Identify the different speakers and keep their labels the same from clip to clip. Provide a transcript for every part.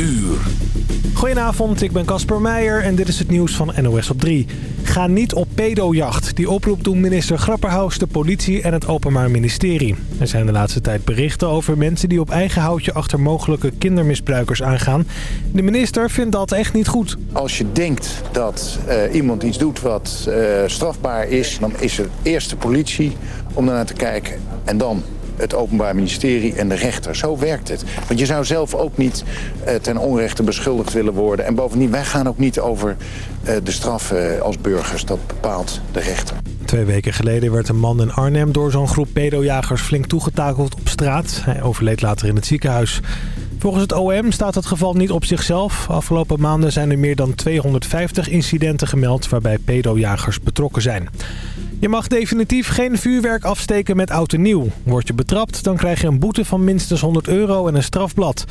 Speaker 1: uur.
Speaker 2: Goedenavond, ik ben Casper Meijer en dit is het nieuws van NOS op 3. Ga niet op pedojacht. Die oproep doen minister Grapperhaus, de politie en het Openbaar Ministerie. Er zijn de laatste tijd berichten over mensen die op eigen houtje achter mogelijke kindermisbruikers aangaan. De minister vindt dat echt niet goed.
Speaker 3: Als je denkt dat uh, iemand iets doet wat uh, strafbaar is, dan is het eerst de politie om daarnaar te kijken en dan het Openbaar Ministerie en de rechter. Zo werkt het. Want je zou zelf ook niet uh, ten onrechte beschuldigd willen worden. En bovendien, wij gaan ook niet over uh, de straffen als burgers. Dat bepaalt de rechter.
Speaker 2: Twee weken geleden werd een man in Arnhem door zo'n groep pedojagers flink toegetakeld op straat. Hij overleed later in het ziekenhuis. Volgens het OM staat het geval niet op zichzelf. Afgelopen maanden zijn er meer dan 250 incidenten gemeld waarbij pedojagers betrokken zijn. Je mag definitief geen vuurwerk afsteken met oud en nieuw. Word je betrapt, dan krijg je een boete van minstens 100 euro en een strafblad.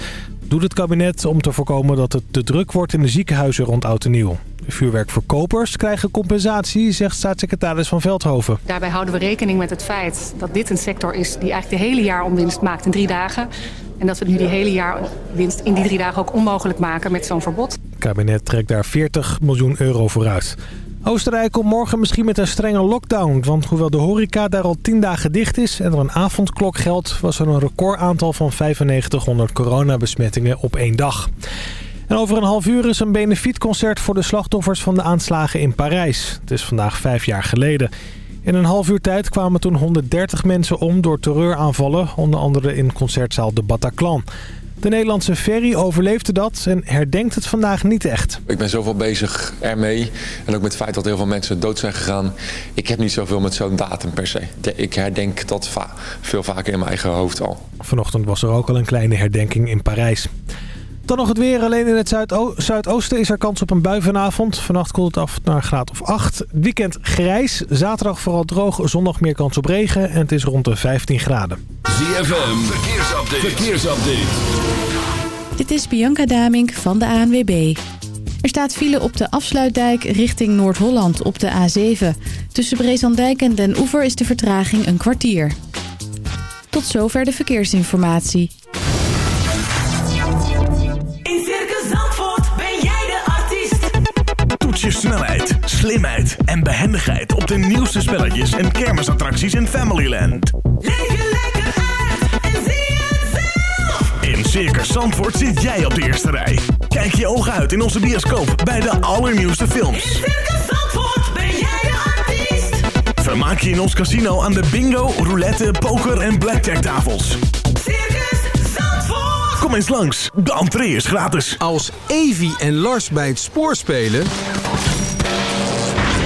Speaker 2: Doet het kabinet om te voorkomen dat het te druk wordt in de ziekenhuizen rond oud en nieuw. Vuurwerkverkopers krijgen compensatie, zegt staatssecretaris Van Veldhoven.
Speaker 4: Daarbij houden we rekening met het feit dat dit een sector is die eigenlijk de hele jaar om winst maakt in drie dagen. En dat we nu die hele jaar winst in die drie dagen ook onmogelijk maken met zo'n verbod.
Speaker 2: Het kabinet trekt daar 40 miljoen euro vooruit. Oostenrijk komt morgen misschien met een strenge lockdown. Want hoewel de horeca daar al 10 dagen dicht is en er een avondklok geldt... was er een recordaantal van 9500 coronabesmettingen op één dag. En over een half uur is een benefietconcert voor de slachtoffers van de aanslagen in Parijs. Het is vandaag vijf jaar geleden. In een half uur tijd kwamen toen 130 mensen om door terreuraanvallen. Onder andere in concertzaal de Bataclan. De Nederlandse ferry overleefde dat en herdenkt het vandaag niet echt.
Speaker 5: Ik ben zoveel bezig ermee. En ook met het feit dat heel veel mensen dood zijn gegaan. Ik heb niet zoveel met zo'n datum per se. Ik herdenk dat va veel vaker in mijn eigen hoofd al.
Speaker 2: Vanochtend was er ook al een kleine herdenking in Parijs. Dan nog het weer. Alleen in het zuidoosten is er kans op een bui vanavond. Vannacht koelt het af naar een graad of 8. Weekend grijs. Zaterdag vooral droog. Zondag meer kans op regen. En het is rond de 15 graden.
Speaker 1: ZFM. Verkeersupdate. Verkeersupdate.
Speaker 6: Dit is Bianca Damink van de ANWB. Er staat file op de afsluitdijk richting Noord-Holland op de A7. Tussen Brezandijk en Den Oever is de vertraging een kwartier. Tot zover de verkeersinformatie.
Speaker 7: Slimheid en behendigheid op de nieuwste spelletjes en kermisattracties in Familyland.
Speaker 8: Leef je lekker uit en zie het zelf.
Speaker 7: In Circus Zandvoort zit jij op de eerste rij. Kijk je ogen uit in onze bioscoop bij de allernieuwste films.
Speaker 8: In Circus Zandvoort ben jij de artiest.
Speaker 7: Vermaak je in ons casino aan de bingo, roulette, poker en blackjack tafels.
Speaker 8: Circus Zandvoort.
Speaker 7: Kom eens langs, de entree is gratis.
Speaker 9: Als Evie en Lars bij het spoor spelen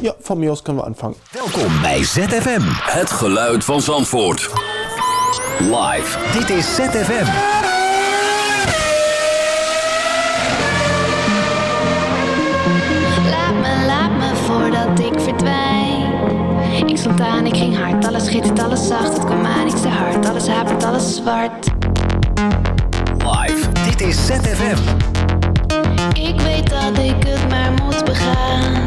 Speaker 10: Ja, van mij kunnen we aanvangen.
Speaker 1: Welkom bij ZFM. Het geluid van Zandvoort. Live. Dit is ZFM.
Speaker 11: Laat me, laat me voordat ik verdwijn. Ik stond aan, ik ging hard, alles schittert, alles zacht. Het kwam aan, ik zei hard, alles hapert, alles zwart.
Speaker 1: Live. Dit is ZFM.
Speaker 11: Ik weet dat ik het maar moet begaan.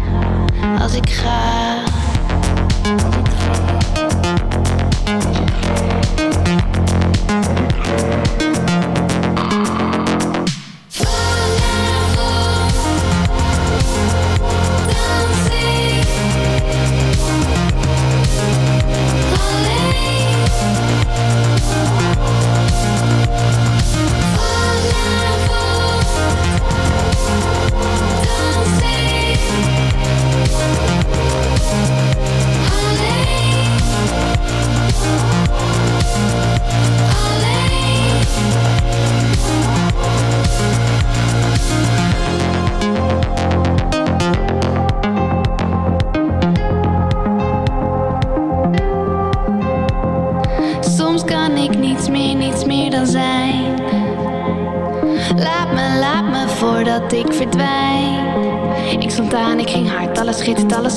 Speaker 11: Als ik ga.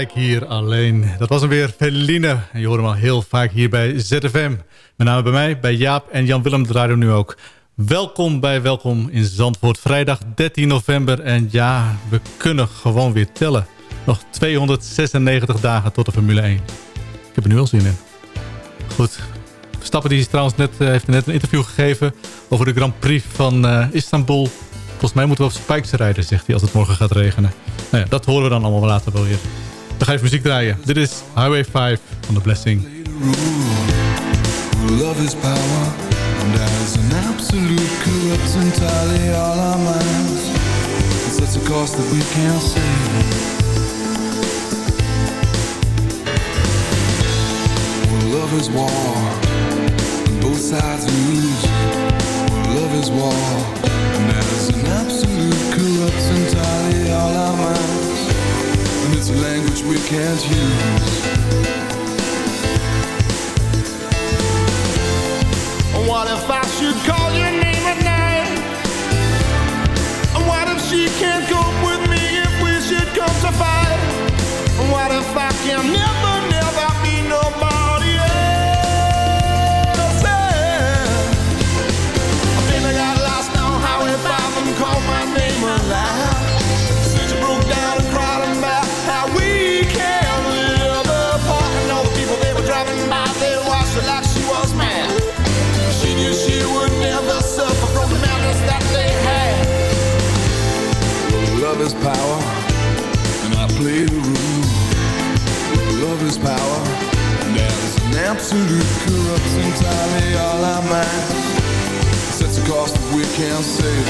Speaker 11: Ik
Speaker 12: hier alleen. Dat was hem weer, Feline. Je hoort hem al heel vaak hier bij ZFM. Met name bij mij, bij Jaap en Jan-Willem draaien nu ook. Welkom bij Welkom in Zandvoort. Vrijdag 13 november. En ja, we kunnen gewoon weer tellen. Nog 296 dagen tot de Formule 1. Ik heb er nu al zin in. Goed. Verstappen die trouwens net, eh, heeft net een interview gegeven... over de Grand Prix van eh, Istanbul. Volgens mij moeten we op spikes rijden, zegt hij, als het morgen gaat regenen. Nou ja, dat horen we dan allemaal later wel weer. We gaan even muziek draaien. Dit is Highway 5 van The Blessing.
Speaker 13: Love is power, and as an absolute corrupts entirely all our minds. It's such a cost that we can't see. Well, love is war, and both sides lose. Well, love is war, language we can't use.
Speaker 14: What if I should call your name at night? What if she can't cope with me if we should come to fight? What if I can
Speaker 13: absolute corrupts entirely all our minds Sets a cost that we can't save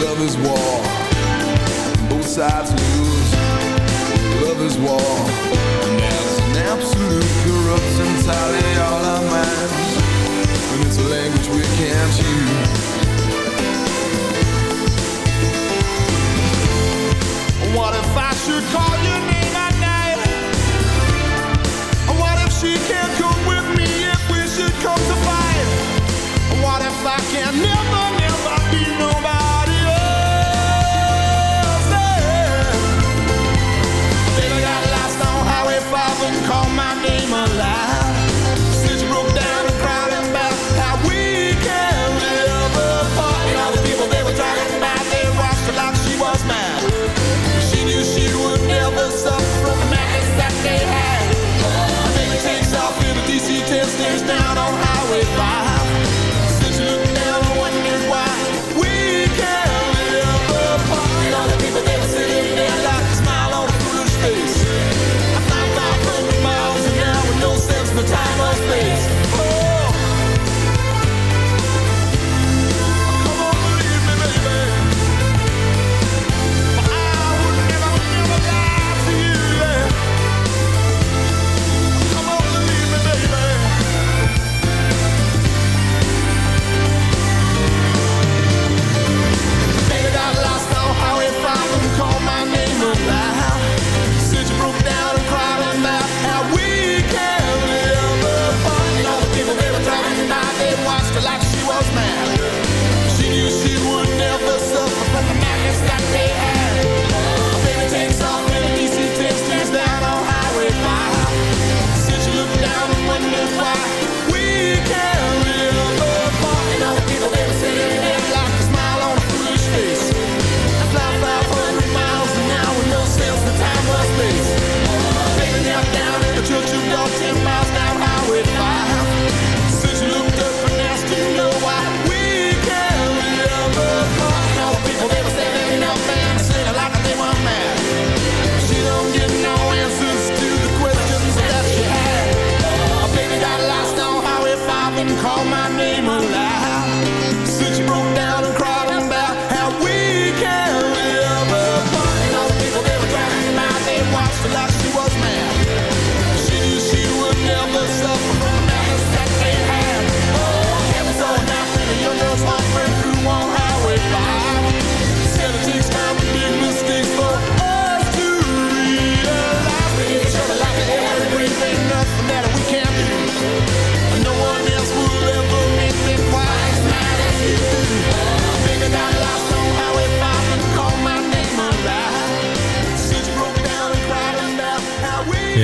Speaker 13: Love is war. Both sides lose. Love is war. That's an absolute corrupts entirely all our minds And it's a language we can't use.
Speaker 14: What if I should call your name at night? What if she can't?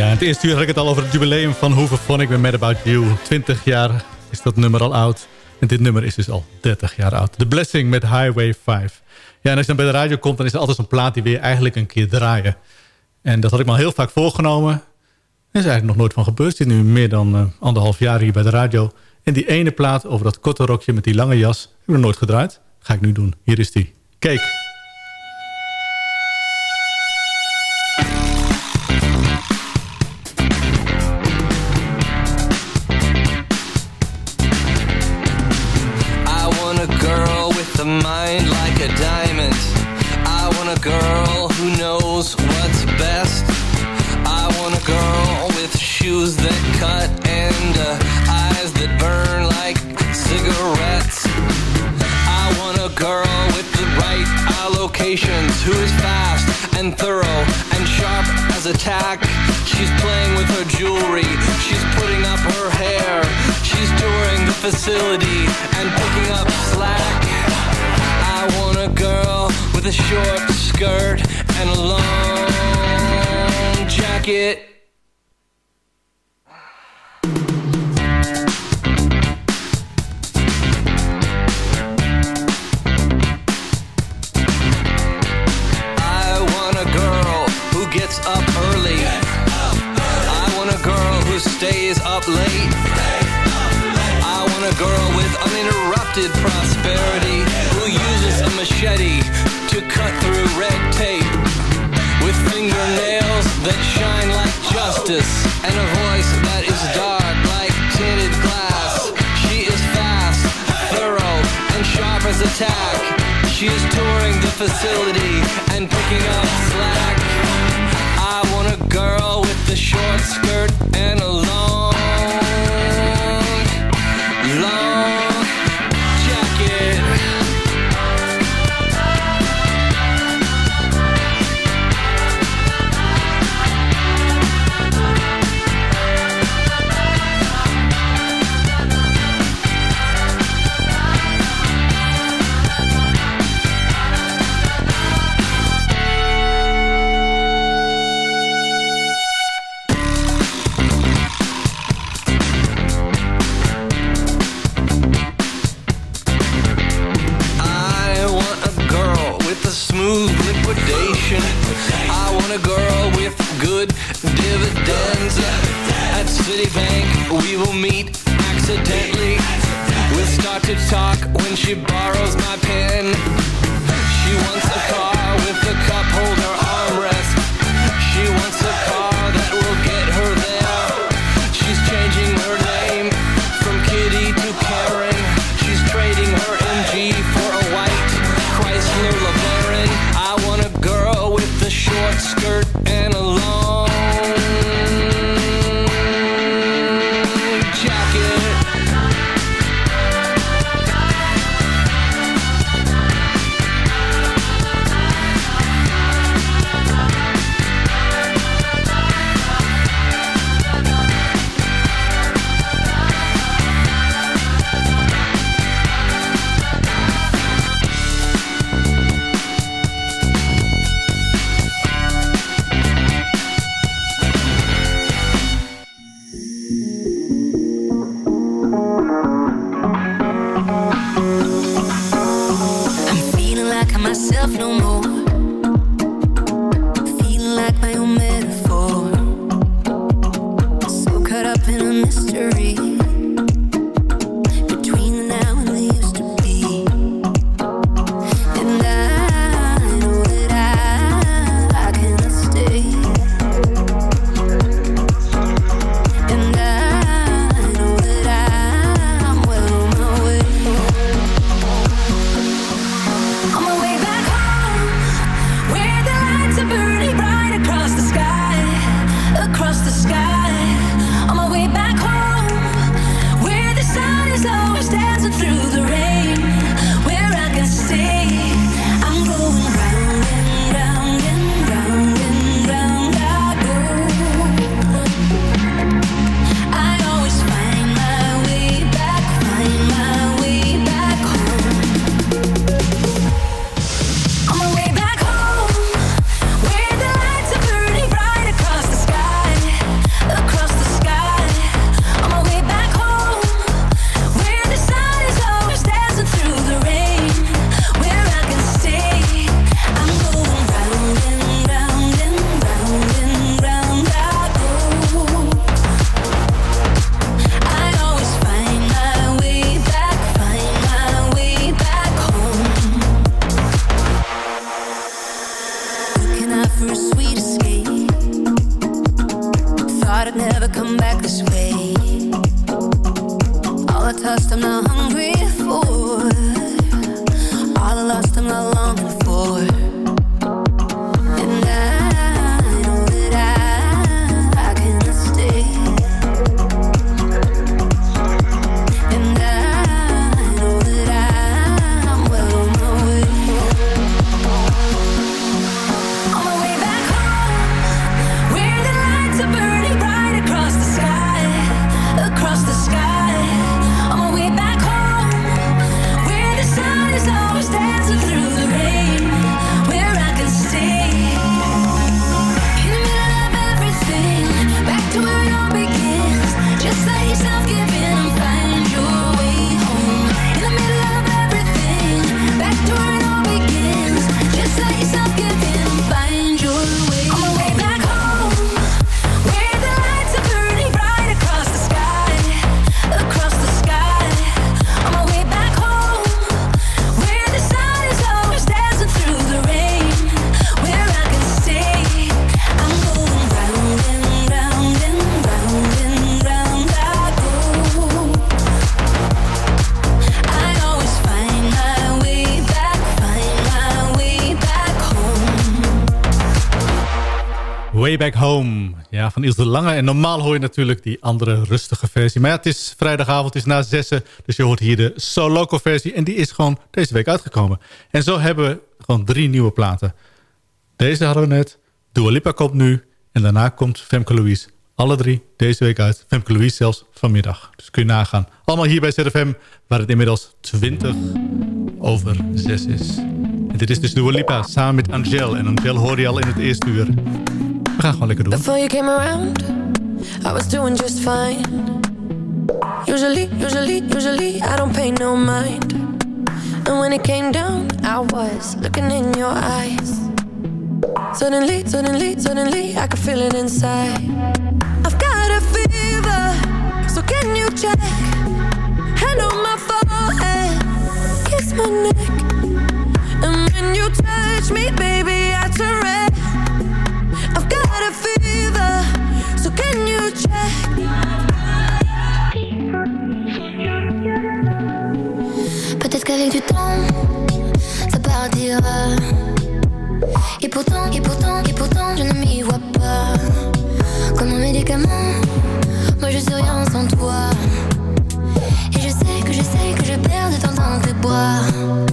Speaker 12: Eh, het eerste uur had ik het al over het jubileum van Hooverphonic. Ik ben Mad About You. 20 jaar is dat nummer al oud. En dit nummer is dus al 30 jaar oud. The Blessing met Highway 5. Ja, en als je dan bij de radio komt, dan is er altijd zo'n plaat die weer eigenlijk een keer draaien. En dat had ik me al heel vaak voorgenomen. Er is eigenlijk nog nooit van gebeurd. Ik zit nu meer dan eh, anderhalf jaar hier bij de radio. En die ene plaat over dat korte rokje met die lange jas... heb ik nog nooit gedraaid. Ga ik nu doen. Hier is die. Cake.
Speaker 15: who is fast and thorough and sharp as a tack. She's playing with her jewelry, she's putting up her hair, she's touring the facility and picking up slack. I want a girl with a short skirt and a long jacket. stays up late. I want a girl with uninterrupted prosperity who uses a machete to cut through red tape. With fingernails that shine like justice and a voice that is dark like tinted glass. She is fast, thorough, and sharp as a tack. She is touring the facility and picking up slack. I want a girl with a short skirt and a long
Speaker 16: never come back this way. All I touched, I'm not hungry. Home.
Speaker 12: Ja, van Iels de Lange. En normaal hoor je natuurlijk die andere rustige versie. Maar ja, het is vrijdagavond, het is na zessen. Dus je hoort hier de Soloco versie. En die is gewoon deze week uitgekomen. En zo hebben we gewoon drie nieuwe platen. Deze hadden we net. Dua Lipa komt nu. En daarna komt Femke Louise. Alle drie deze week uit. Femke Louise zelfs vanmiddag. Dus kun je nagaan. Allemaal hier bij ZFM. Waar het inmiddels 20 over 6 is. En dit is dus Dua Lipa samen met Angel. En Angel hoor je al in het eerste uur. We gaan gewoon lekker door.
Speaker 17: Before you came around, I was doing just fine. Usually, usually, usually, I don't pay no mind. And when it came down, I was looking in your eyes. Suddenly, suddenly, suddenly, I could feel it inside. I've got a fever, so can you check? Hand on my forehead, kiss my neck. And when you touch me, baby, I surrender.
Speaker 11: Peut-être qu'avec du temps, ça partira. Et pourtant, et pourtant, et pourtant, je ne m'y vois pas. Comme un médicament, moi je suis rien sans toi. Et je sais que je sais que je perds de temps
Speaker 17: en temps que boire.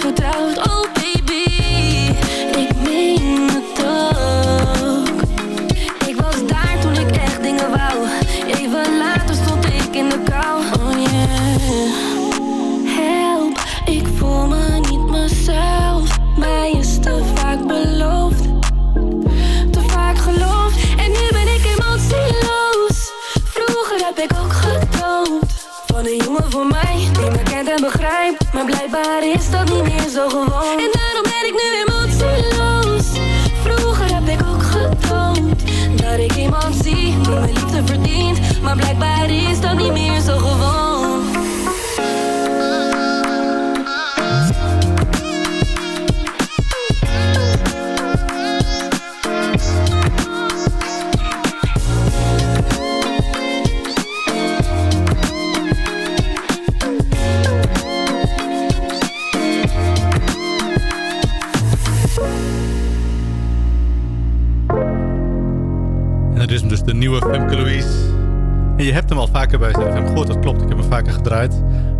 Speaker 17: verdraagt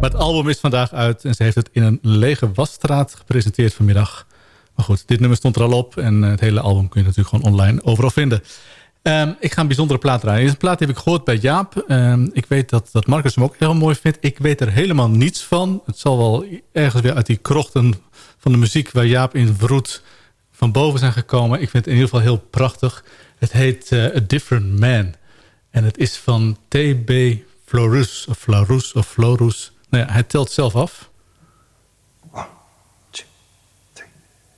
Speaker 17: Maar het
Speaker 18: album is vandaag uit en ze heeft het in een lege wasstraat gepresenteerd vanmiddag. Maar goed, dit nummer stond er al op en het hele album kun je natuurlijk gewoon online overal vinden. Um, ik ga een bijzondere plaat draaien. Deze plaat heb ik gehoord bij Jaap. Um, ik weet dat, dat Marcus hem ook heel mooi vindt. Ik weet er helemaal niets van. Het zal wel ergens weer uit die krochten van de muziek... waar Jaap in vroet van boven zijn gekomen. Ik vind het in ieder geval heel prachtig. Het heet uh, A Different Man. En het is van T.B. Florus of Florus of Florus. Nou ja, hij telt zelf af. One, two, three,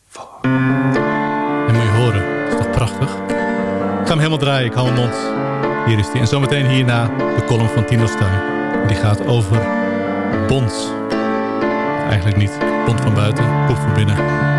Speaker 18: four. En moet je horen, dat is toch prachtig? Ik ga hem helemaal draaien, ik hou mijn mond. Hier is hij. En zometeen hierna de column van Tino Stuy. Die gaat over bonds. Eigenlijk niet. Bond van buiten, poep van binnen.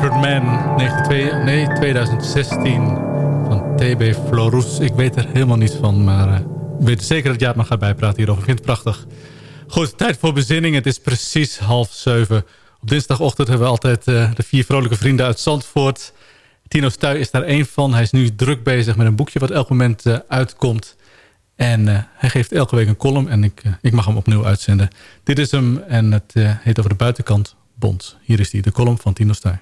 Speaker 18: Man 92, nee, 2016 van TB Florus. Ik weet er helemaal niets van, maar ik weet zeker dat Jaap nog gaat bijpraten hierover. Ik vind het prachtig. Goed, tijd voor bezinning. Het is precies half zeven. Op dinsdagochtend hebben we altijd uh, de vier vrolijke vrienden uit Zandvoort. Tino Stuy is daar één van. Hij is nu druk bezig met een boekje wat elk moment uh, uitkomt. En hij geeft elke week een column en ik, ik mag hem opnieuw uitzenden. Dit is hem en het heet over de buitenkant
Speaker 12: Bond. Hier is die, de column van Tino Stuy.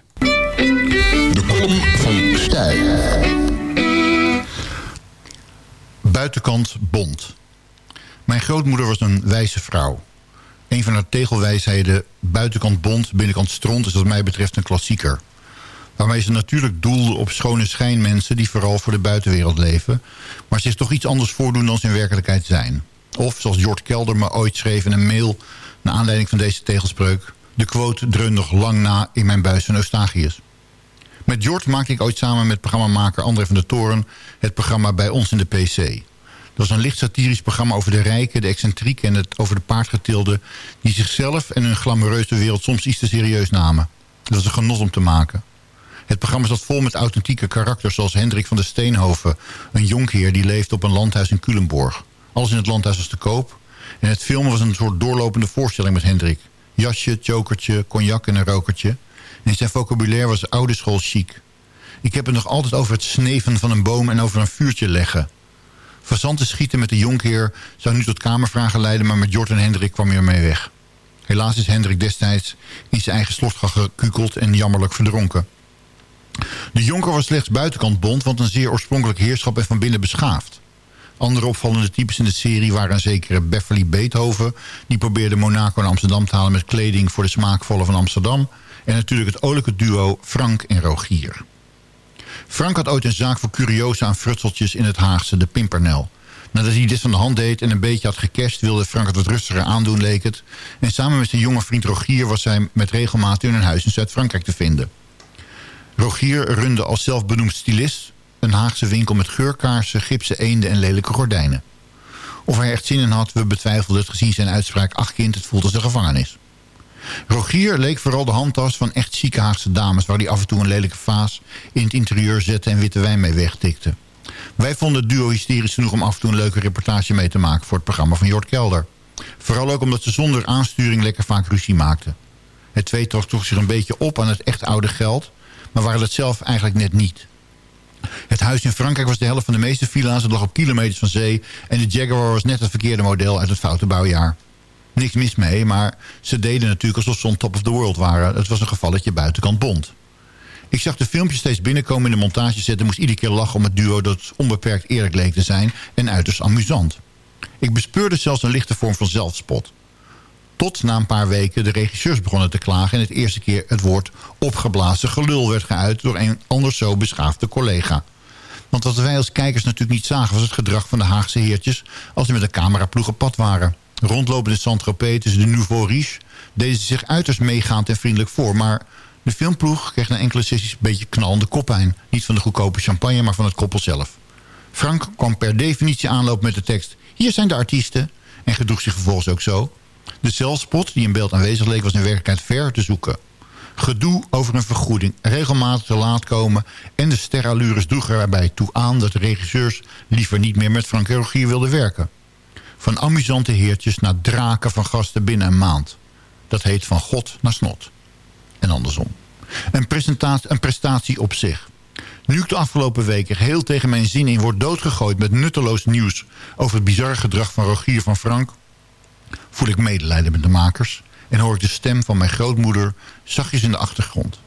Speaker 19: De column van Stijl. Buitenkant bond. Mijn grootmoeder was een wijze vrouw. Een van haar tegelwijsheden, buitenkant bond, binnenkant stront... is wat mij betreft een klassieker. Waarmee ze natuurlijk doelde op schone schijnmensen... die vooral voor de buitenwereld leven... maar zich toch iets anders voordoen dan ze in werkelijkheid zijn. Of, zoals Jort Kelder me ooit schreef in een mail... naar aanleiding van deze tegelspreuk... de quote dreunt nog lang na in mijn buis van Eustachius. Met Jort maakte ik ooit samen met programmamaker André van der Toren... het programma Bij ons in de PC. Dat was een licht satirisch programma over de rijken, de excentrieken... en het over de paardgetilden... die zichzelf en hun glamoureuze wereld soms iets te serieus namen. Dat was een genot om te maken. Het programma zat vol met authentieke karakters... zoals Hendrik van der Steenhoven, een jonkheer... die leefde op een landhuis in Culemborg. Alles in het landhuis was te koop. En het filmen was een soort doorlopende voorstelling met Hendrik. Jasje, chokertje, cognac en een rokertje. En zijn vocabulaire was oude school chic. Ik heb het nog altijd over het sneven van een boom en over een vuurtje leggen. Fazanten schieten met de jonkheer zou nu tot kamervragen leiden... maar met Jort en Hendrik kwam hij ermee weg. Helaas is Hendrik destijds in zijn eigen slot gekukeld en jammerlijk verdronken. De jonker was slechts buitenkant bond, want een zeer oorspronkelijk heerschap en van binnen beschaafd. Andere opvallende types in de serie waren een zekere Beverly Beethoven... die probeerde Monaco en Amsterdam te halen met kleding voor de smaakvolle van Amsterdam... en natuurlijk het olijke duo Frank en Rogier. Frank had ooit een zaak voor curiosa aan frutseltjes in het Haagse, de Pimpernel. Nadat hij dit van de hand deed en een beetje had gecashed... wilde Frank het wat rustiger aandoen, leek het. En samen met zijn jonge vriend Rogier was hij met regelmaat in een huis in Zuid-Frankrijk te vinden. Rogier runde als zelfbenoemd stylist een Haagse winkel met geurkaarsen, gipsen eenden en lelijke gordijnen. Of hij echt zin in had, we betwijfelden het gezien zijn uitspraak... ach kind, het voelt als een gevangenis. Rogier leek vooral de handtas van echt chique Haagse dames... waar hij af en toe een lelijke vaas in het interieur zette... en witte wijn mee wegtikte. Wij vonden het duo hysterisch genoeg om af en toe een leuke reportage mee te maken... voor het programma van Jort Kelder. Vooral ook omdat ze zonder aansturing lekker vaak ruzie maakten. Het tweetal toch zich een beetje op aan het echt oude geld... maar waren het zelf eigenlijk net niet... Het huis in Frankrijk was de helft van de meeste villa's. Het lag op kilometers van zee. En de Jaguar was net het verkeerde model uit het foute bouwjaar. Niks mis mee, maar ze deden natuurlijk alsof ze on top of the world waren. Het was een gevalletje buitenkant bond. Ik zag de filmpjes steeds binnenkomen in de montage zetten... moest iedere keer lachen om het duo dat onbeperkt eerlijk leek te zijn... en uiterst amusant. Ik bespeurde zelfs een lichte vorm van zelfspot. Tot na een paar weken de regisseurs begonnen te klagen... en het eerste keer het woord opgeblazen gelul werd geuit... door een anders zo beschaafde collega. Want wat wij als kijkers natuurlijk niet zagen... was het gedrag van de Haagse heertjes... als ze met een cameraploeg op pad waren. Rondlopen in Saint-Tropez de Nouveau Riche... deden ze zich uiterst meegaand en vriendelijk voor... maar de filmploeg kreeg na enkele sessies een beetje knalende koppijn. Niet van de goedkope champagne, maar van het koppel zelf. Frank kwam per definitie aanlopen met de tekst... Hier zijn de artiesten. En gedroeg zich vervolgens ook zo. De zelfspot die in beeld aanwezig leek was in werkelijkheid ver te zoeken. Gedoe over een vergoeding, regelmatig te laat komen... en de sterallures droegen erbij toe aan dat de regisseurs... liever niet meer met Frank Rogier wilden werken. Van amusante heertjes naar draken van gasten binnen een maand. Dat heet van God naar snot. En andersom. Een, presentatie, een prestatie op zich. Nu ik de afgelopen weken heel tegen mijn zin in word doodgegooid... met nutteloos nieuws over het bizarre gedrag van Rogier van Frank... voel ik medelijden met de makers... en hoor ik de stem van mijn grootmoeder zachtjes in de achtergrond.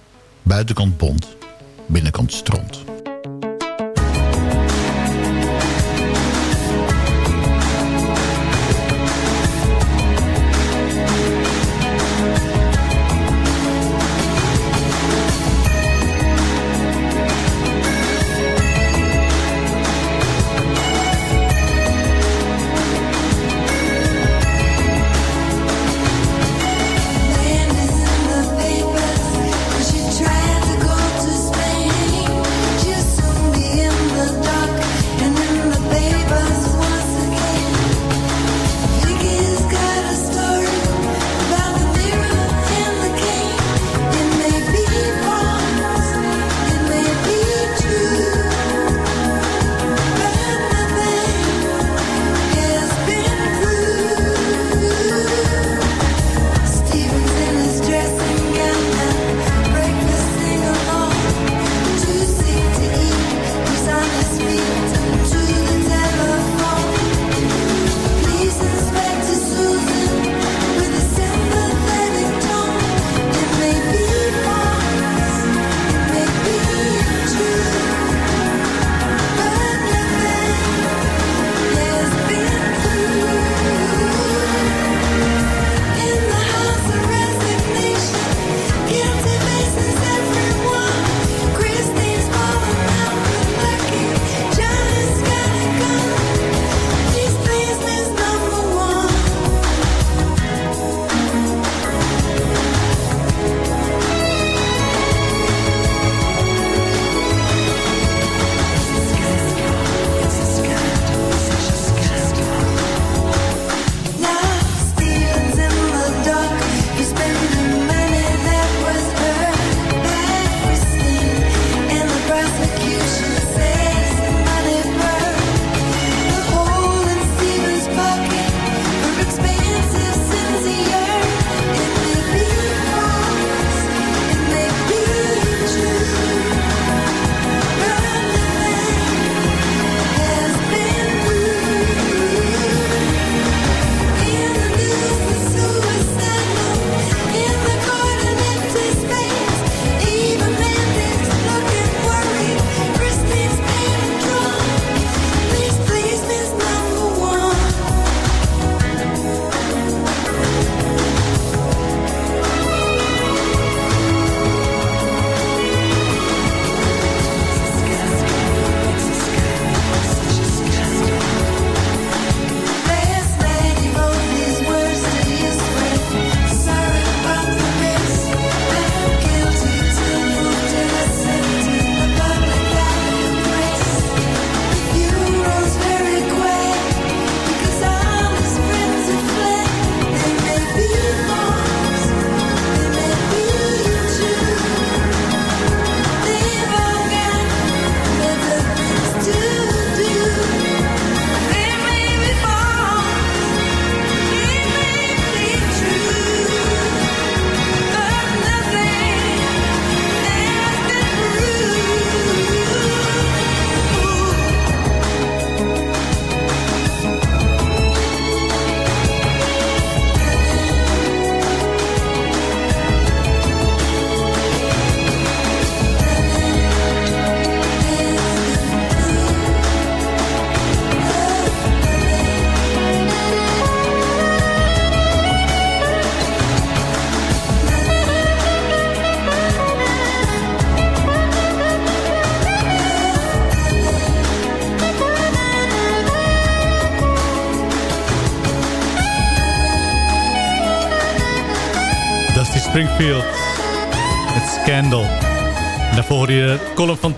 Speaker 19: Buitenkant bont, binnenkant stront.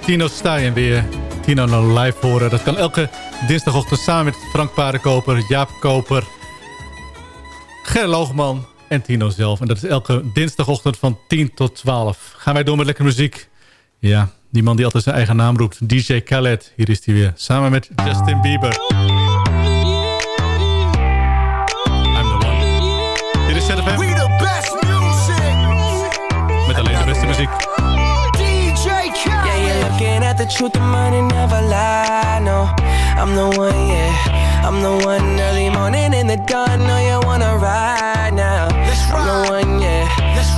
Speaker 12: Tino Stuy en weer Tino nou live horen. Dat kan elke dinsdagochtend samen met Frank Paardenkoper, Jaap Koper, Ger Loogman en Tino zelf. En dat is elke dinsdagochtend van 10 tot 12. Gaan wij door met lekkere muziek. Ja, die man die altijd zijn eigen naam roept. DJ Khaled, hier is hij weer. Samen met Justin Bieber. I'm the one. Dit is ZFM.
Speaker 14: We the best music.
Speaker 12: Met alleen de beste muziek.
Speaker 20: The truth, the money never lie. No, I'm the one, yeah. I'm the one early morning in the dawn. No, you wanna ride now. I'm the one, yeah.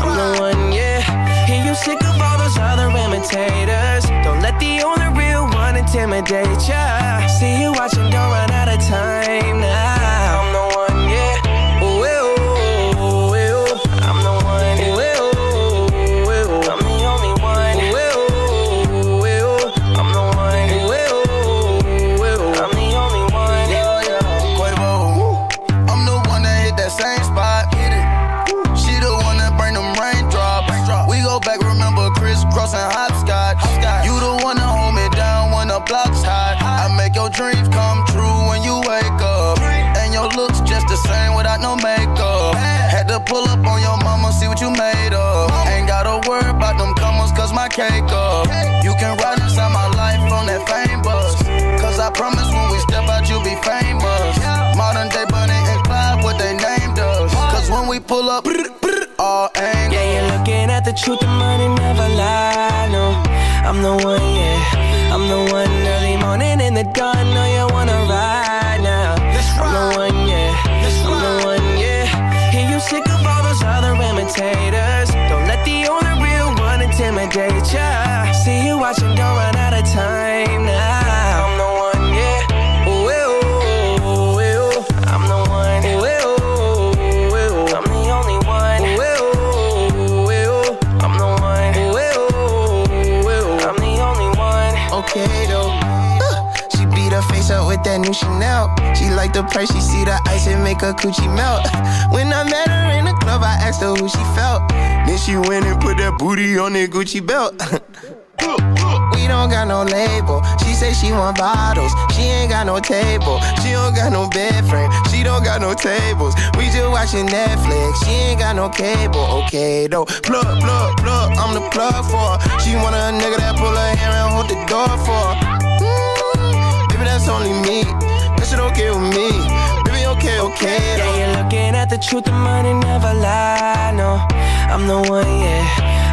Speaker 20: I'm the one, yeah. Hear you sick of all those other imitators. Don't let the only real one intimidate ya. See you watching, don't
Speaker 21: Cause when we pull up, all angles.
Speaker 20: Yeah, you're looking at the truth, the money never lie. No, I'm the one, yeah. I'm the one early morning in the dawn. No, you wanna ride now. I'm the one, yeah. I'm the one, yeah. Hear you sick of all those other imitators. Don't let the only real one intimidate ya. See you watching, don't run out of time now.
Speaker 21: Uh, She beat her face up with that new Chanel. She like the price, she see the ice and make her coochie melt. When I met her in the club, I asked her who she felt. Then she went and put that booty on that Gucci belt. Don't got no label. She say she want bottles. She ain't got no table. She don't got no bed frame. She don't got no tables. We just watching Netflix. She ain't got no cable. Okay though. Plug, plug, plug. I'm the plug for her. She want a nigga that pull her hair and hold the door for her. Mm, baby, that's only me. That shit okay with me. Baby, okay, okay. Though.
Speaker 20: Yeah, you're looking at the truth, the money never lie. No, I'm the one, yeah.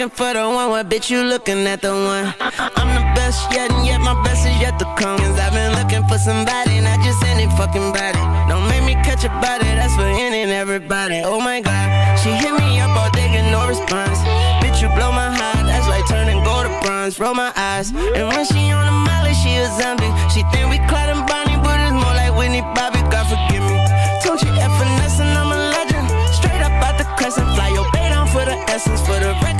Speaker 22: Looking for the one, what bitch you looking at the one? I'm the best yet, and yet my best is yet to come. Cause I've been looking for somebody, not just any fucking body. Don't make me catch a body, that's for any and everybody. Oh my god, she hit me up all day, get no response. Bitch, you blow my heart, that's like turning gold to bronze. Roll my eyes, and when she on the molly, she a zombie. She think we Clyde and Bonnie, but it's more like Whitney Bobby, God forgive me. Told you F and I'm a legend. Straight up out the crescent, fly your bay down for the essence. For the record,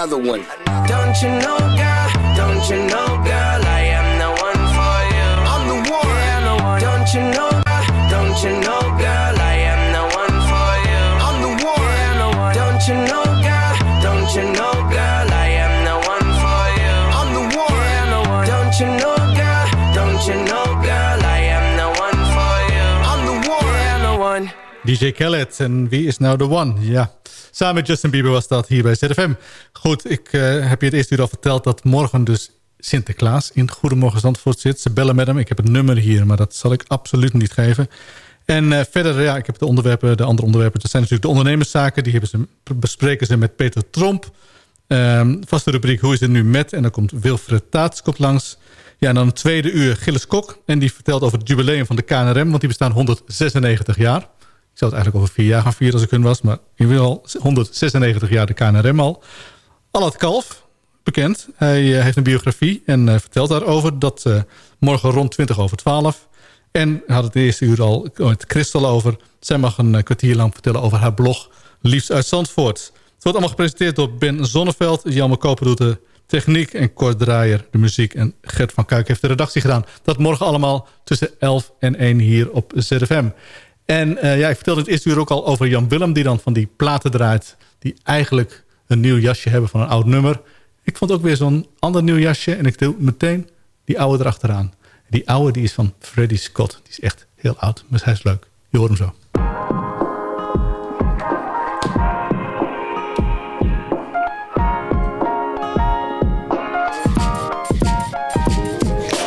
Speaker 21: another one.
Speaker 20: Don't you know, girl? Don't you know, girl? I am the one for you.
Speaker 21: I'm the one.
Speaker 20: Yeah, the one. Don't you know? Girl? Don't you know, girl? I am the one for you.
Speaker 21: I'm the one.
Speaker 20: Yeah, the one. Don't you know,
Speaker 12: DJ Khaled, en wie is nou de one? Ja. Samen met Justin Bieber was dat hier bij ZFM. Goed, ik eh, heb je het eerste uur al verteld dat morgen dus Sinterklaas in Goedemorgen Zandvoort zit. Ze bellen met hem. Ik heb het nummer hier, maar dat zal ik absoluut niet geven. En eh, verder, ja, ik heb de onderwerpen, de andere onderwerpen. Dat zijn natuurlijk de ondernemerszaken. Die hebben ze, bespreken ze met Peter Tromp. Ehm, vaste rubriek, hoe is het nu met? En dan komt Wilfred Taats komt langs. Ja, en dan een tweede uur Gilles Kok. En die vertelt over het jubileum van de KNRM. Want die bestaan 196 jaar. Ik zou het eigenlijk over vier jaar gaan vieren als ik hun was. Maar in ieder geval 196 jaar de KNRM al. Allard Kalf, bekend. Hij eh, heeft een biografie en eh, vertelt daarover. Dat eh, morgen rond 20 over 12. En had het eerste uur al met Christel over. Zij mag een kwartier lang vertellen over haar blog Liefst uit Zandvoort. Het wordt allemaal gepresenteerd door Ben Zonneveld. Jelme Koper doet de techniek en Kort Draaier de muziek. En Gert van Kuik heeft de redactie gedaan. Dat morgen allemaal tussen 11 en 1 hier op ZFM. En eh, ja, ik vertelde het eerste uur ook al over Jan Willem... die dan van die platen draait... die eigenlijk een nieuw jasje hebben van een oud nummer. Ik vond ook weer zo'n ander nieuw jasje... en ik doe meteen die oude erachteraan. Die oude die is van Freddie Scott. Die is echt heel oud, maar hij is leuk. Je hoort hem zo.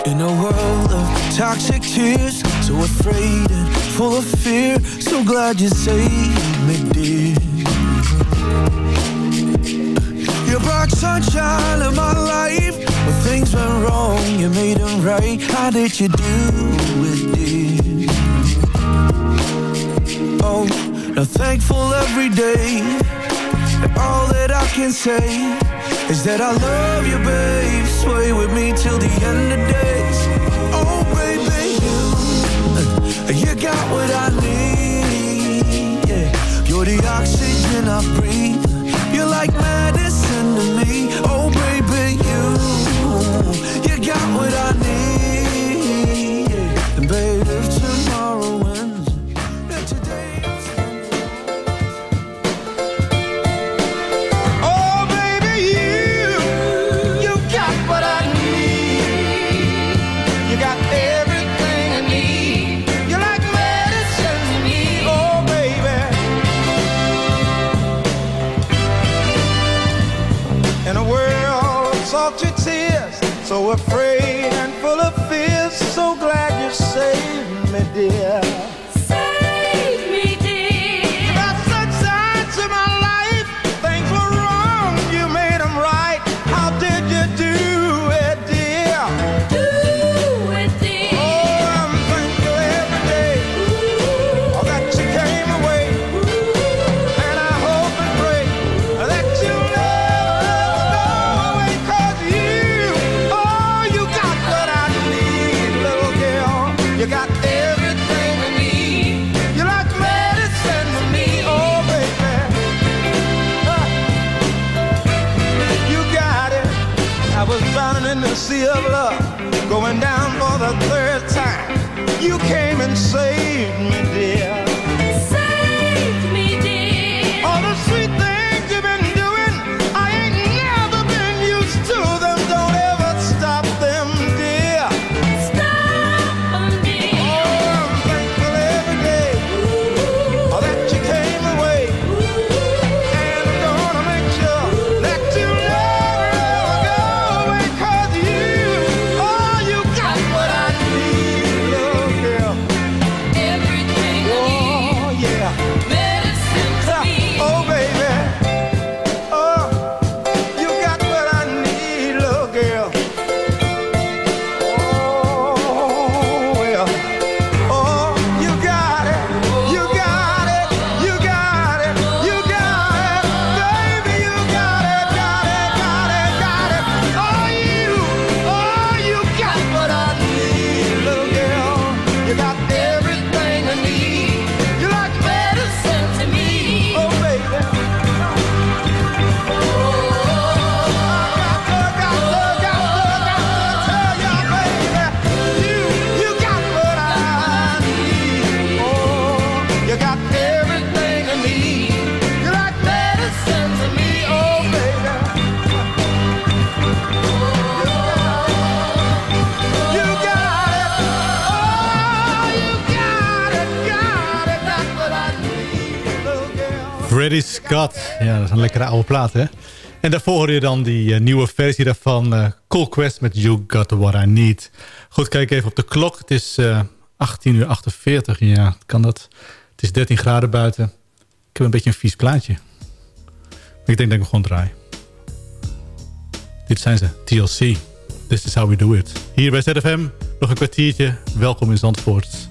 Speaker 23: In a world of toxic tears, so afraid full of fear. So glad you saved me, dear. You brought sunshine in my life. When things went wrong, you made them right. How did you do it, dear? Oh, now thankful every day. And all that I can say is that I love you, babe. Sway with me till the end of days. What I need. Yeah, you're the oxygen I breathe. Yeah.
Speaker 14: Sea of love, going down for the third time. You came and saved me, dear.
Speaker 16: Scott. Ja, dat is een lekkere oude plaat, hè? En daarvoor hoor je dan die eh, nieuwe versie daarvan. eh Cool Quest met You Got What I Need. Goed, kijk even op de klok. Het is eh 18 uur 48. Ja, kan dat? Het is 13 graden buiten. Ik heb een beetje een vies plaatje. Ik denk dat ik hem gewoon draai. Dit zijn ze, TLC. This is how we do it. Hier bij ZFM, nog een kwartiertje. Welkom in Zandvoort.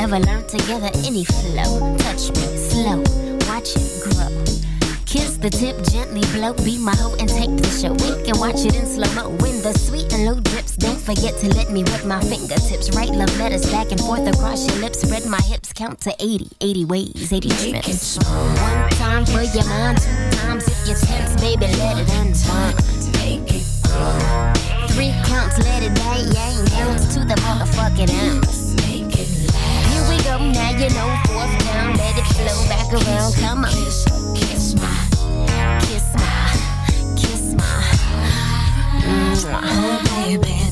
Speaker 24: Forever, learn together any flow. Touch me slow, watch it grow. Kiss the tip, gently blow. Be my hoe and take the show. We can watch it in slow mo. When the sweet and low drips, don't forget to let me wet my fingertips. Write love letters back and forth across your lips. Spread my hips, count to 80. 80 ways, 80 trips. One time for your mind, two times if you're tense, baby, let it unwind.
Speaker 25: Make it grow.
Speaker 24: Three counts, let it bang, yang, bounce to the motherfucking ounce. Go, now you know, fourth down, let it flow back around, come on.
Speaker 25: Kiss, kiss my.
Speaker 24: Kiss my, kiss my. Mwah.
Speaker 25: Oh, baby,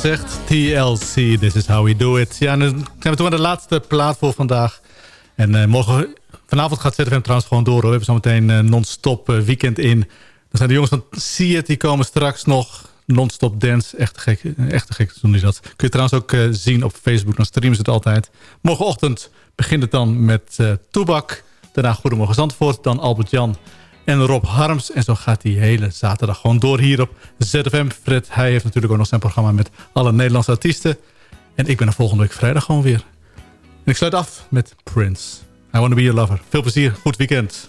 Speaker 12: gezegd. TLC, this is how we do it. Ja, dan zijn we toen aan de laatste plaat voor vandaag. En eh, morgen, vanavond gaat ZFM trouwens gewoon door. Hoor. We hebben zometeen uh, non-stop eh, weekend in. Dan zijn de jongens van See die komen straks nog. Non-stop dance, echt gek, echt gek doen die dat. Kun je trouwens ook zien op Facebook, dan streamen ze het altijd. Morgenochtend begint het dan met Toebak. Daarna Goedemorgen Zandvoort, dan Albert Jan en Rob Harms. En zo gaat die hele zaterdag gewoon door hier op ZFM. Fred, hij heeft natuurlijk ook nog zijn programma met alle Nederlandse artiesten. En ik ben er volgende week vrijdag gewoon weer. En ik sluit af met Prince. I Wanna Be Your Lover. Veel plezier, goed weekend.